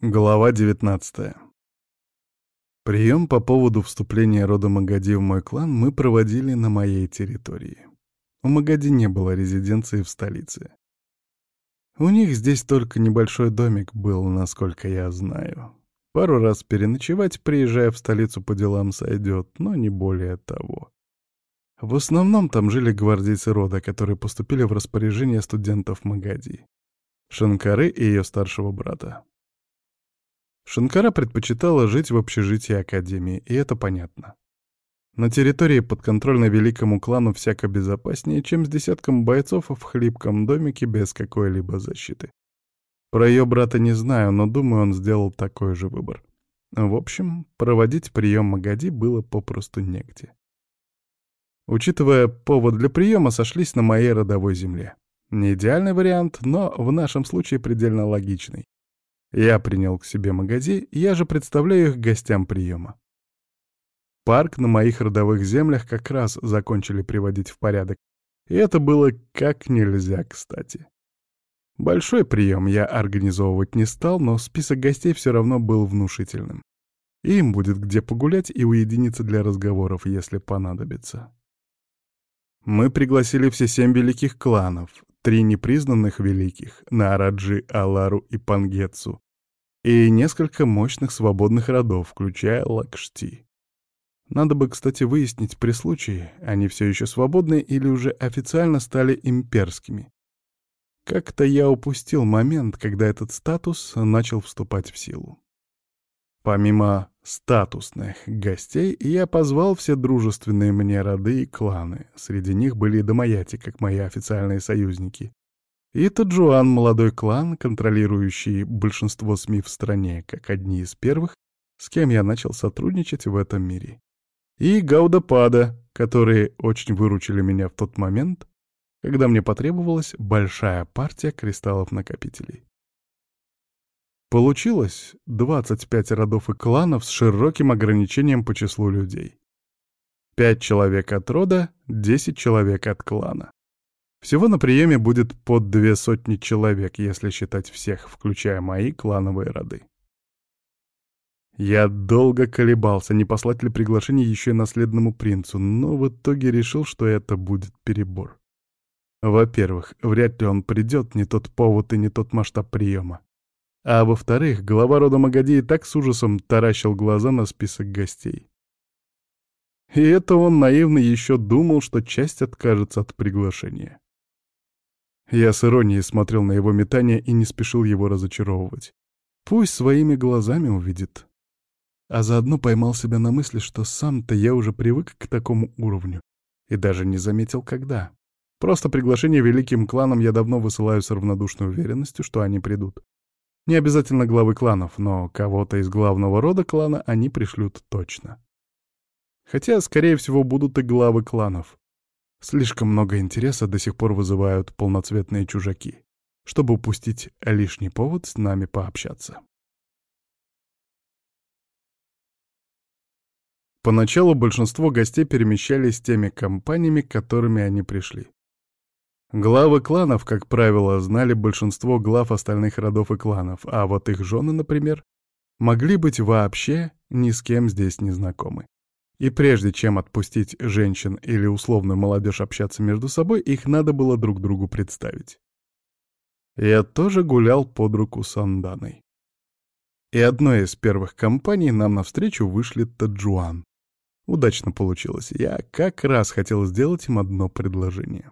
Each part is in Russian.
Глава 19 Прием по поводу вступления рода Магади в мой клан мы проводили на моей территории. У Магади не было резиденции в столице. У них здесь только небольшой домик был, насколько я знаю. Пару раз переночевать, приезжая в столицу по делам, сойдет, но не более того. В основном там жили гвардейцы рода, которые поступили в распоряжение студентов Магади. Шанкары и ее старшего брата. Шанкара предпочитала жить в общежитии Академии, и это понятно. На территории, подконтрольной великому клану, всяко безопаснее, чем с десятком бойцов в хлипком домике без какой-либо защиты. Про ее брата не знаю, но думаю, он сделал такой же выбор. В общем, проводить прием Магади было попросту негде. Учитывая повод для приема, сошлись на моей родовой земле. Не идеальный вариант, но в нашем случае предельно логичный. Я принял к себе магази, я же представляю их гостям приема. Парк на моих родовых землях как раз закончили приводить в порядок, и это было как нельзя кстати. Большой прием я организовывать не стал, но список гостей все равно был внушительным. им будет где погулять и уединиться для разговоров, если понадобится. Мы пригласили все семь великих кланов, три непризнанных великих — Нараджи, Алару и Пангетсу, и несколько мощных свободных родов, включая Лакшти. Надо бы, кстати, выяснить при случае, они все еще свободны или уже официально стали имперскими. Как-то я упустил момент, когда этот статус начал вступать в силу. Помимо статусных гостей, я позвал все дружественные мне роды и кланы. Среди них были и Домаяти, как мои официальные союзники. И Таджуан, молодой клан, контролирующий большинство СМИ в стране, как одни из первых, с кем я начал сотрудничать в этом мире. И Гаудапада, которые очень выручили меня в тот момент, когда мне потребовалась большая партия кристаллов-накопителей. Получилось 25 родов и кланов с широким ограничением по числу людей. 5 человек от рода, 10 человек от клана. Всего на приеме будет под две сотни человек, если считать всех, включая мои клановые роды. Я долго колебался, не послать ли приглашение еще и наследному принцу, но в итоге решил, что это будет перебор. Во-первых, вряд ли он придет, не тот повод и не тот масштаб приема. А во-вторых, глава рода Магади и так с ужасом таращил глаза на список гостей. И это он наивно еще думал, что часть откажется от приглашения. Я с иронией смотрел на его метание и не спешил его разочаровывать. Пусть своими глазами увидит. А заодно поймал себя на мысли, что сам-то я уже привык к такому уровню. И даже не заметил, когда. Просто приглашение великим кланам я давно высылаю с равнодушной уверенностью, что они придут. Не обязательно главы кланов, но кого-то из главного рода клана они пришлют точно. Хотя, скорее всего, будут и главы кланов. Слишком много интереса до сих пор вызывают полноцветные чужаки, чтобы упустить лишний повод с нами пообщаться. Поначалу большинство гостей перемещались теми компаниями, которыми они пришли. Главы кланов, как правило, знали большинство глав остальных родов и кланов, а вот их жены, например, могли быть вообще ни с кем здесь не знакомы. И прежде чем отпустить женщин или условную молодежь общаться между собой, их надо было друг другу представить. Я тоже гулял под руку с Анданой. И одной из первых компаний нам навстречу вышли Таджуан. Удачно получилось. Я как раз хотел сделать им одно предложение.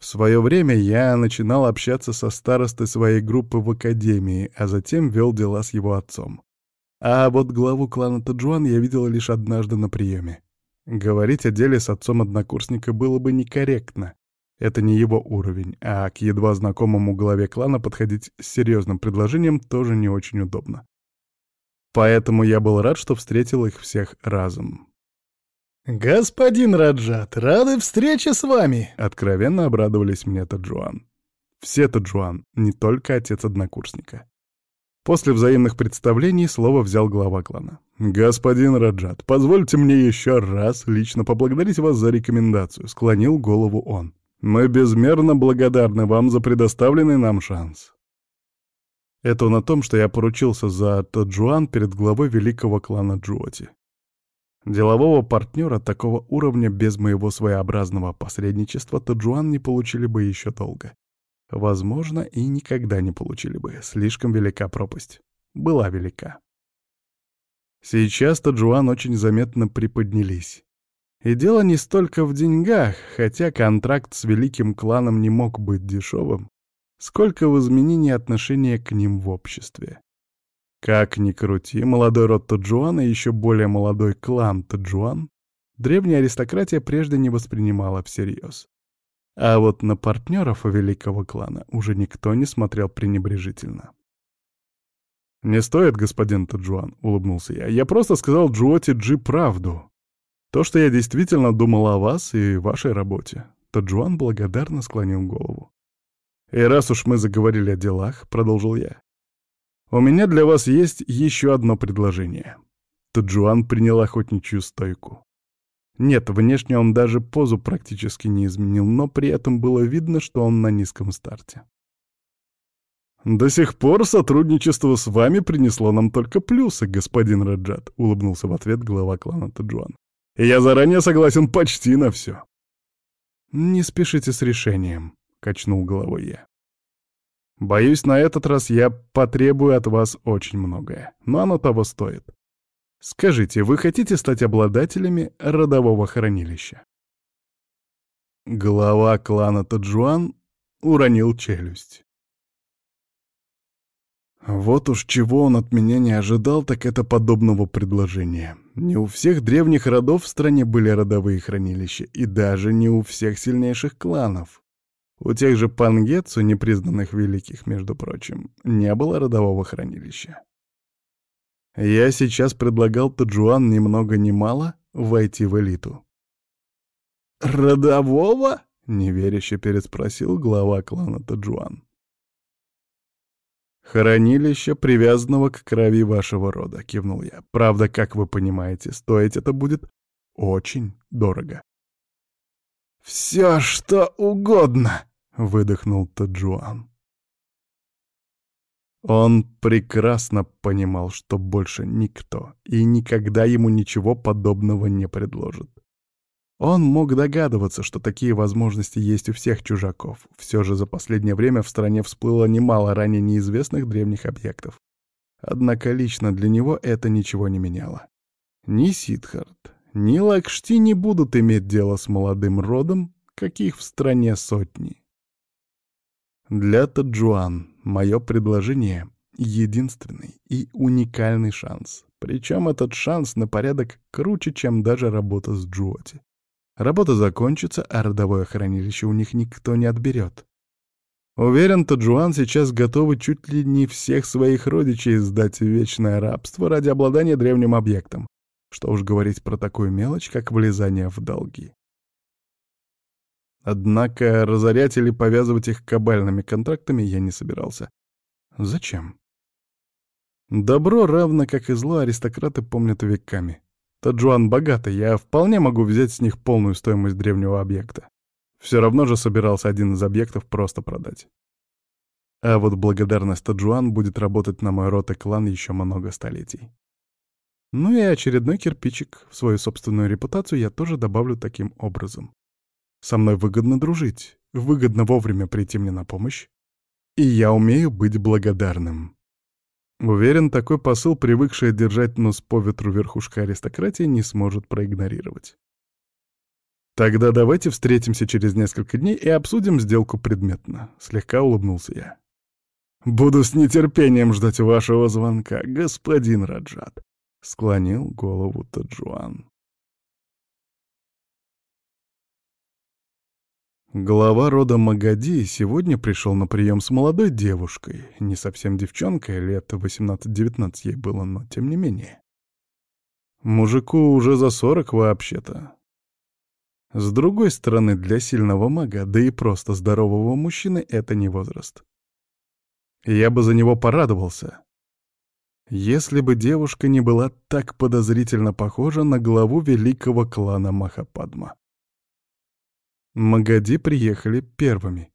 В свое время я начинал общаться со старостой своей группы в академии, а затем вел дела с его отцом. А вот главу клана Таджуан я видел лишь однажды на приеме. Говорить о деле с отцом однокурсника было бы некорректно. Это не его уровень, а к едва знакомому главе клана подходить с серьезным предложением тоже не очень удобно. Поэтому я был рад, что встретил их всех разом. «Господин Раджат, рады встрече с вами!» — откровенно обрадовались мне Таджуан. Все Таджуан, не только отец однокурсника. После взаимных представлений слово взял глава клана. «Господин Раджат, позвольте мне еще раз лично поблагодарить вас за рекомендацию», — склонил голову он. «Мы безмерно благодарны вам за предоставленный нам шанс». Это он о том, что я поручился за Таджуан перед главой великого клана Джуоти. Делового партнера такого уровня без моего своеобразного посредничества Таджуан не получили бы еще долго. Возможно, и никогда не получили бы. Слишком велика пропасть. Была велика. Сейчас Таджуан очень заметно приподнялись. И дело не столько в деньгах, хотя контракт с великим кланом не мог быть дешевым, сколько в изменении отношения к ним в обществе. Как ни крути, молодой род Таджуана и еще более молодой клан Таджуан древняя аристократия прежде не воспринимала всерьез. А вот на партнеров великого клана уже никто не смотрел пренебрежительно. «Не стоит, господин Таджуан», — улыбнулся я. «Я просто сказал Джуоти Джи правду. То, что я действительно думал о вас и вашей работе. Таджуан благодарно склонил голову. «И раз уж мы заговорили о делах», — продолжил я, — «у меня для вас есть еще одно предложение». Таджуан принял охотничью стойку. Нет, внешне он даже позу практически не изменил, но при этом было видно, что он на низком старте. «До сих пор сотрудничество с вами принесло нам только плюсы, господин Раджат», — улыбнулся в ответ глава клана Таджуан я заранее согласен почти на все. «Не спешите с решением», — качнул головой я. «Боюсь, на этот раз я потребую от вас очень многое, но оно того стоит. Скажите, вы хотите стать обладателями родового хранилища?» Глава клана Таджуан уронил челюсть. Вот уж чего он от меня не ожидал, так это подобного предложения. Не у всех древних родов в стране были родовые хранилища, и даже не у всех сильнейших кланов. У тех же пангетсу, непризнанных великих, между прочим, не было родового хранилища. Я сейчас предлагал Таджуан ни много ни мало войти в элиту. «Родового?» — неверяще переспросил глава клана Таджуан. «Хранилище, привязанного к крови вашего рода», — кивнул я. «Правда, как вы понимаете, стоить это будет очень дорого». «Все, что угодно», — выдохнул Таджуан. Он прекрасно понимал, что больше никто и никогда ему ничего подобного не предложит. Он мог догадываться, что такие возможности есть у всех чужаков. Все же за последнее время в стране всплыло немало ранее неизвестных древних объектов. Однако лично для него это ничего не меняло. Ни Сидхарт, ни Лакшти не будут иметь дело с молодым родом, каких в стране сотни. Для Таджуан мое предложение — единственный и уникальный шанс. Причем этот шанс на порядок круче, чем даже работа с Джуоти. Работа закончится, а родовое хранилище у них никто не отберет. Уверен, Таджуан сейчас готовы чуть ли не всех своих родичей сдать в вечное рабство ради обладания древним объектом. Что уж говорить про такую мелочь, как влезание в долги. Однако разорять или повязывать их кабальными контрактами я не собирался. Зачем? Добро, равно как и зло, аристократы помнят веками. Таджуан богатый, я вполне могу взять с них полную стоимость древнего объекта. Все равно же собирался один из объектов просто продать. А вот благодарность Таджуан будет работать на мой род и клан еще много столетий. Ну и очередной кирпичик в свою собственную репутацию я тоже добавлю таким образом. Со мной выгодно дружить, выгодно вовремя прийти мне на помощь, и я умею быть благодарным. Уверен, такой посыл, привыкшая держать нос по ветру верхушка аристократии, не сможет проигнорировать. «Тогда давайте встретимся через несколько дней и обсудим сделку предметно», — слегка улыбнулся я. «Буду с нетерпением ждать вашего звонка, господин Раджат», — склонил голову Таджуан. Глава рода Магади сегодня пришел на прием с молодой девушкой, не совсем девчонкой, лет 18-19 ей было, но тем не менее. Мужику уже за 40 вообще-то. С другой стороны, для сильного мага, да и просто здорового мужчины, это не возраст. Я бы за него порадовался, если бы девушка не была так подозрительно похожа на главу великого клана Махападма. Магади приехали первыми.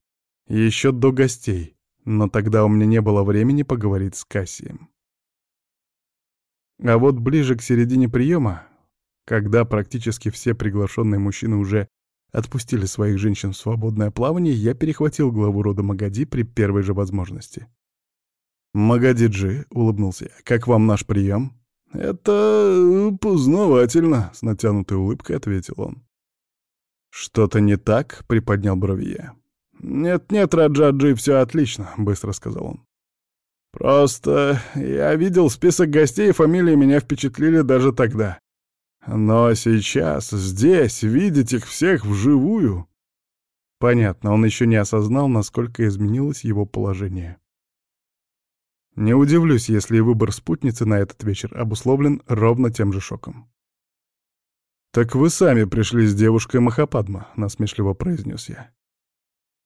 Еще до гостей. Но тогда у меня не было времени поговорить с Кассием. А вот ближе к середине приема, когда практически все приглашенные мужчины уже отпустили своих женщин в свободное плавание, я перехватил главу рода Магади при первой же возможности. «Магадиджи», — улыбнулся я, — «как вам наш прием?» «Это познавательно», — с натянутой улыбкой ответил он. «Что-то не так?» — приподнял брови я. «Нет-нет, Раджаджи, все отлично», — быстро сказал он. «Просто я видел список гостей, и фамилии меня впечатлили даже тогда. Но сейчас, здесь, видеть их всех вживую...» Понятно, он еще не осознал, насколько изменилось его положение. Не удивлюсь, если выбор спутницы на этот вечер обусловлен ровно тем же шоком. «Так вы сами пришли с девушкой Махападма», — насмешливо произнес я.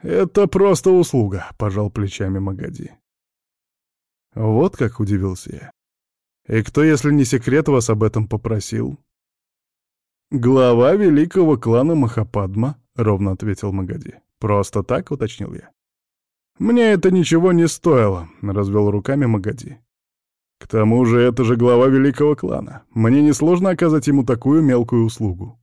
«Это просто услуга», — пожал плечами Магади. Вот как удивился я. «И кто, если не секрет, вас об этом попросил?» «Глава великого клана Махападма», — ровно ответил Магади. «Просто так?» — уточнил я. «Мне это ничего не стоило», — развел руками Магади. «К тому же это же глава великого клана. Мне несложно оказать ему такую мелкую услугу».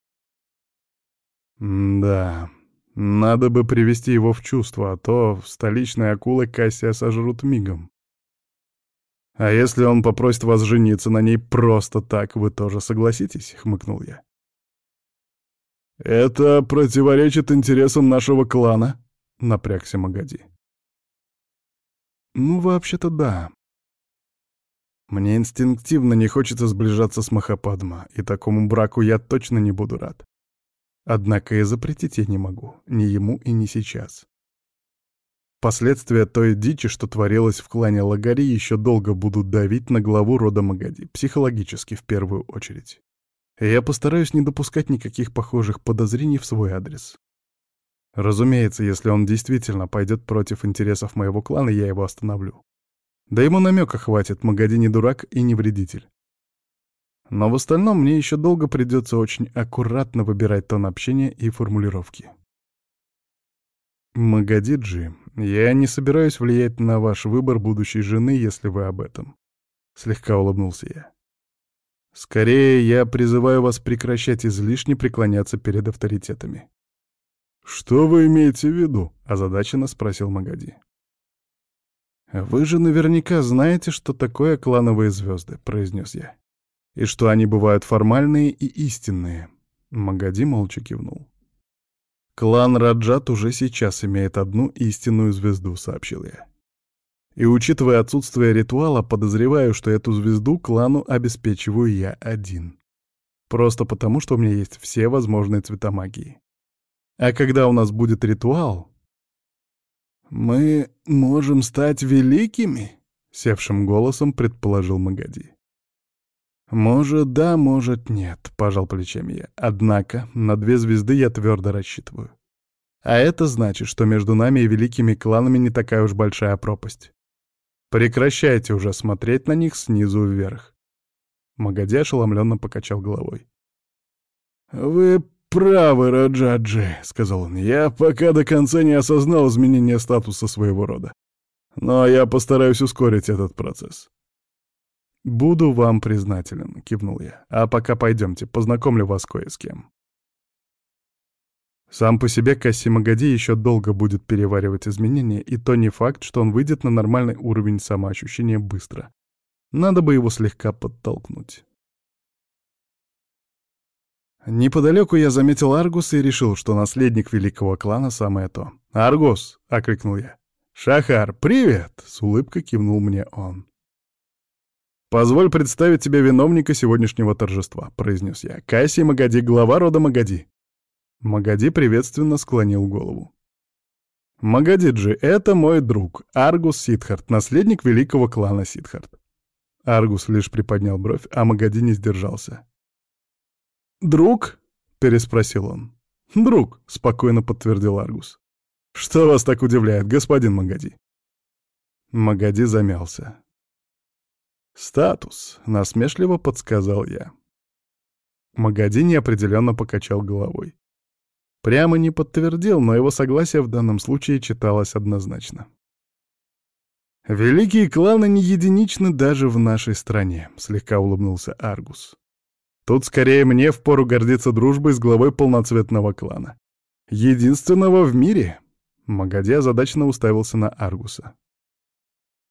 «Да, надо бы привести его в чувство, а то столичные акулы Кассия сожрут мигом. А если он попросит вас жениться на ней просто так, вы тоже согласитесь?» — хмыкнул я. «Это противоречит интересам нашего клана», — напрягся Магади. Ну, вообще-то да. Мне инстинктивно не хочется сближаться с Махападма, и такому браку я точно не буду рад. Однако и запретить я не могу, ни ему и не сейчас. Последствия той дичи, что творилось в клане Лагари, еще долго будут давить на главу рода Магади, психологически в первую очередь. И я постараюсь не допускать никаких похожих подозрений в свой адрес. Разумеется, если он действительно пойдет против интересов моего клана, я его остановлю. Да ему намека хватит, Магади не дурак и не вредитель. Но в остальном мне еще долго придется очень аккуратно выбирать тон общения и формулировки. Магадиджи, я не собираюсь влиять на ваш выбор будущей жены, если вы об этом. Слегка улыбнулся я. Скорее, я призываю вас прекращать излишне преклоняться перед авторитетами. «Что вы имеете в виду?» — озадаченно спросил Магади. «Вы же наверняка знаете, что такое клановые звезды», — произнес я. «И что они бывают формальные и истинные». Магади молча кивнул. «Клан Раджат уже сейчас имеет одну истинную звезду», — сообщил я. «И учитывая отсутствие ритуала, подозреваю, что эту звезду клану обеспечиваю я один. Просто потому, что у меня есть все возможные цвета магии. А когда у нас будет ритуал, мы можем стать великими, севшим голосом предположил Магади. Может, да, может, нет, пожал плечами я. Однако на две звезды я твердо рассчитываю. А это значит, что между нами и великими кланами не такая уж большая пропасть. Прекращайте уже смотреть на них снизу вверх. Магади ошеломленно покачал головой. «Вы правы, Раджаджи», — сказал он. «Я пока до конца не осознал изменения статуса своего рода. Но я постараюсь ускорить этот процесс». «Буду вам признателен», — кивнул я. «А пока пойдемте, познакомлю вас кое с кем». Сам по себе Касси Магади еще долго будет переваривать изменения, и то не факт, что он выйдет на нормальный уровень самоощущения быстро. Надо бы его слегка подтолкнуть. Неподалеку я заметил Аргус и решил, что наследник великого клана самое то. «Аргус!» — окликнул я. «Шахар, привет!» — с улыбкой кивнул мне он. «Позволь представить тебе виновника сегодняшнего торжества», — произнес я. «Кайси Магади, глава рода Магади». Магади приветственно склонил голову. «Магадиджи — это мой друг, Аргус Сидхарт, наследник великого клана Сидхарт». Аргус лишь приподнял бровь, а Магади не сдержался. «Друг?» — переспросил он. «Друг», — спокойно подтвердил Аргус. «Что вас так удивляет, господин Магади?» Магади замялся. «Статус», — насмешливо подсказал я. Магади неопределенно покачал головой. Прямо не подтвердил, но его согласие в данном случае читалось однозначно. «Великие кланы не единичны даже в нашей стране», — слегка улыбнулся Аргус. «Тут скорее мне впору гордиться дружбой с главой полноцветного клана. Единственного в мире». Магади озадаченно уставился на Аргуса.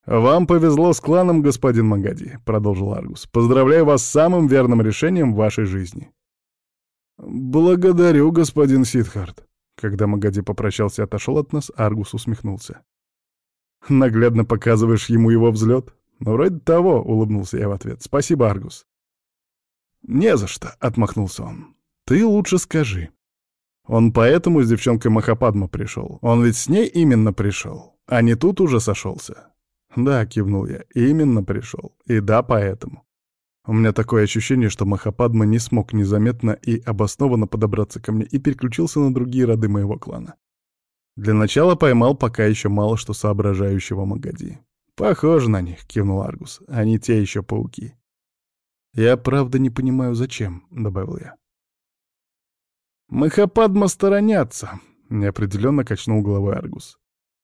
«Вам повезло с кланом, господин Магади», — продолжил Аргус. «Поздравляю вас с самым верным решением в вашей жизни». «Благодарю, господин Сидхарт». Когда Магади попрощался и отошел от нас, Аргус усмехнулся. Наглядно показываешь ему его взлет? Ну, вроде того, улыбнулся я в ответ. Спасибо, Аргус. Не за что, отмахнулся он. Ты лучше скажи. Он поэтому с девчонкой Махападма пришел. Он ведь с ней именно пришел, а не тут уже сошелся. Да, кивнул я, именно пришел. И да, поэтому. У меня такое ощущение, что Махападма не смог незаметно и обоснованно подобраться ко мне и переключился на другие роды моего клана. Для начала поймал пока еще мало что соображающего Магади. «Похоже на них», — кивнул Аргус. «Они те еще пауки». «Я правда не понимаю, зачем», — добавил я. «Махападма сторонятся», — неопределенно качнул головой Аргус.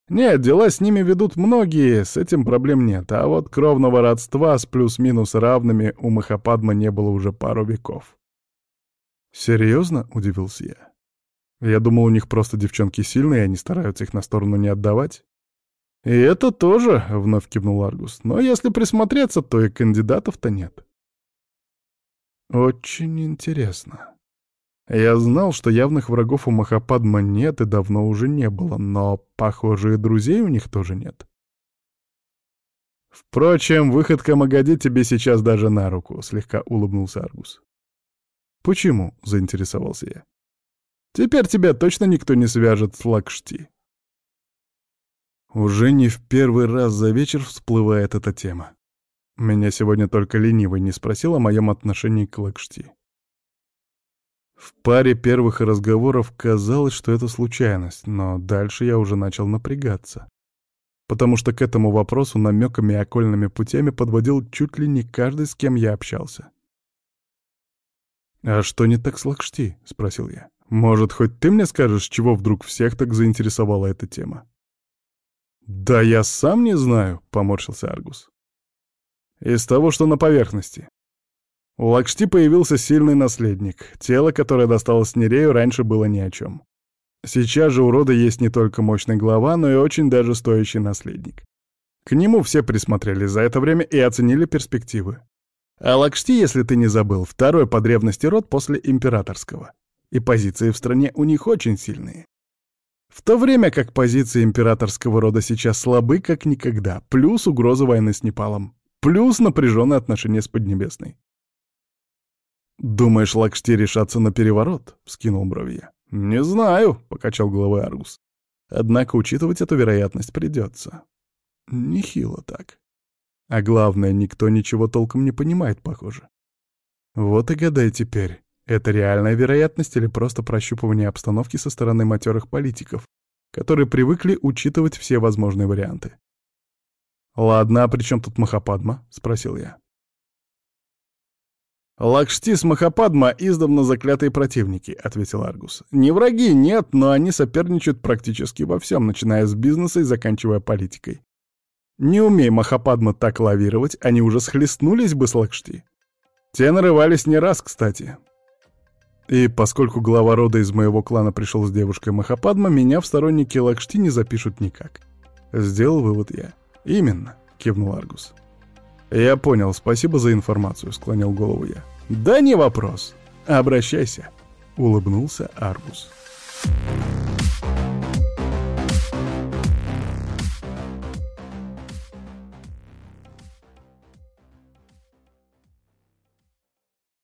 «Нет, дела с ними ведут многие, с этим проблем нет, а вот кровного родства с плюс-минус равными у Махападма не было уже пару веков». «Серьезно?» — удивился я. Я думал, у них просто девчонки сильные, и они стараются их на сторону не отдавать. «И это тоже», — вновь кивнул Аргус. «Но если присмотреться, то и кандидатов-то нет». «Очень интересно. Я знал, что явных врагов у Махападма нет и давно уже не было, но, похоже, и друзей у них тоже нет». «Впрочем, выходка Магади тебе сейчас даже на руку», — слегка улыбнулся Аргус. «Почему?» — заинтересовался я. Теперь тебя точно никто не свяжет с Лакшти. Уже не в первый раз за вечер всплывает эта тема. Меня сегодня только ленивый не спросил о моем отношении к Лакшти. В паре первых разговоров казалось, что это случайность, но дальше я уже начал напрягаться. Потому что к этому вопросу намеками и окольными путями подводил чуть ли не каждый, с кем я общался. «А что не так с Лакшти?» — спросил я. Может, хоть ты мне скажешь, чего вдруг всех так заинтересовала эта тема? «Да я сам не знаю», — поморщился Аргус. «Из того, что на поверхности. У Лакшти появился сильный наследник. Тело, которое досталось Нерею, раньше было ни о чем. Сейчас же у рода есть не только мощный глава, но и очень даже стоящий наследник. К нему все присмотрели за это время и оценили перспективы. А Лакшти, если ты не забыл, второй по древности род после императорского и позиции в стране у них очень сильные. В то время как позиции императорского рода сейчас слабы как никогда, плюс угроза войны с Непалом, плюс напряженные отношения с Поднебесной. «Думаешь, Лакшти решатся на переворот?» — скинул брови я. «Не знаю», — покачал головой Аргус. «Однако учитывать эту вероятность придется». Нехило так. А главное, никто ничего толком не понимает, похоже. Вот и гадай теперь, это реальная вероятность или просто прощупывание обстановки со стороны матерых политиков, которые привыкли учитывать все возможные варианты? «Ладно, а при чем тут Махападма?» — спросил я. «Лакшти с Махападма издавна заклятые противники», — ответил Аргус. «Не враги, нет, но они соперничают практически во всем, начиная с бизнеса и заканчивая политикой. Не умей Махападма так лавировать, они уже схлестнулись бы с Лакшти. Те нарывались не раз, кстати. И поскольку глава рода из моего клана пришел с девушкой Махападма, меня в сторонники Лакшти не запишут никак. Сделал вывод я. Именно, кивнул Аргус. Я понял, спасибо за информацию, склонил голову я. Да не вопрос. Обращайся, улыбнулся Аргус. Thank.